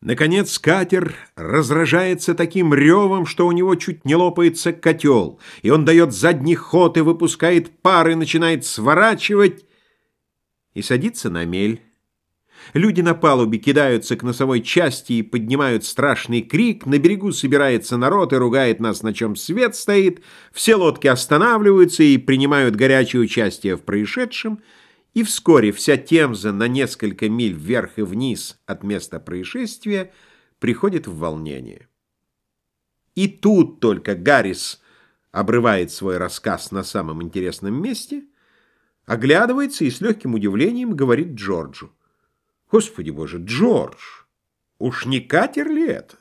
Наконец катер разражается таким ревом, что у него чуть не лопается котел, и он дает задний ход и выпускает пар и начинает сворачивать и садится на мель. Люди на палубе кидаются к носовой части и поднимают страшный крик, на берегу собирается народ и ругает нас, на чем свет стоит, все лодки останавливаются и принимают горячее участие в происшедшем — и вскоре вся Темза на несколько миль вверх и вниз от места происшествия приходит в волнение. И тут только Гаррис обрывает свой рассказ на самом интересном месте, оглядывается и с легким удивлением говорит Джорджу. «Господи боже, Джордж, уж не катер ли это?»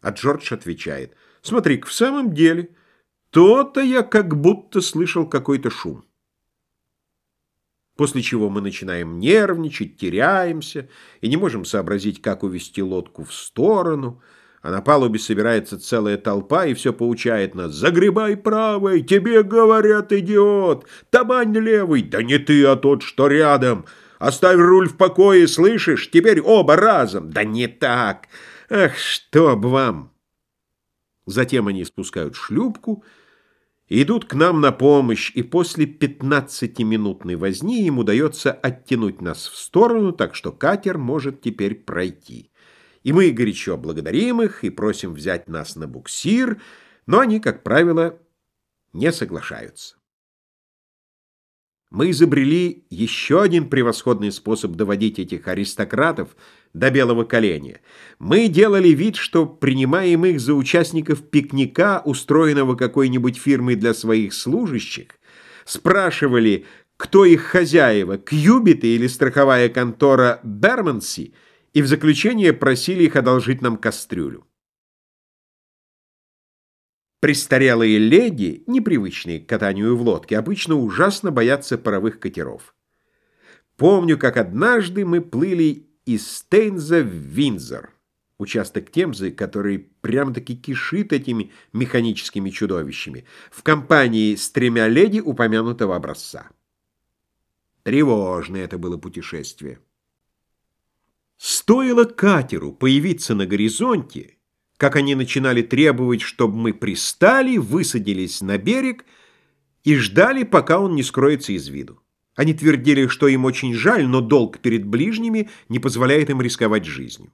А Джордж отвечает. «Смотри-ка, в самом деле, то-то я как будто слышал какой-то шум» после чего мы начинаем нервничать, теряемся и не можем сообразить, как увести лодку в сторону, а на палубе собирается целая толпа и все поучает нас «Загребай правой, тебе говорят, идиот! Табань левый, да не ты, а тот, что рядом! Оставь руль в покое, слышишь? Теперь оба разом! Да не так! Ах, чтоб вам!» Затем они спускают шлюпку идут к нам на помощь, и после пятнадцатиминутной возни им удается оттянуть нас в сторону, так что катер может теперь пройти. И мы горячо благодарим их и просим взять нас на буксир, но они, как правило, не соглашаются. Мы изобрели еще один превосходный способ доводить этих аристократов до белого коленя. Мы делали вид, что принимаем их за участников пикника, устроенного какой-нибудь фирмой для своих служащих, спрашивали, кто их хозяева, Кьюбиты или страховая контора Берманси, и в заключение просили их одолжить нам кастрюлю. Престарелые леди, непривычные к катанию в лодке, обычно ужасно боятся паровых катеров. Помню, как однажды мы плыли из Стейнза в Винзор, участок Темзы, который прямо-таки кишит этими механическими чудовищами, в компании с тремя леди упомянутого образца. Тревожное это было путешествие. Стоило катеру появиться на горизонте, как они начинали требовать, чтобы мы пристали, высадились на берег и ждали, пока он не скроется из виду. Они твердили, что им очень жаль, но долг перед ближними не позволяет им рисковать жизнью.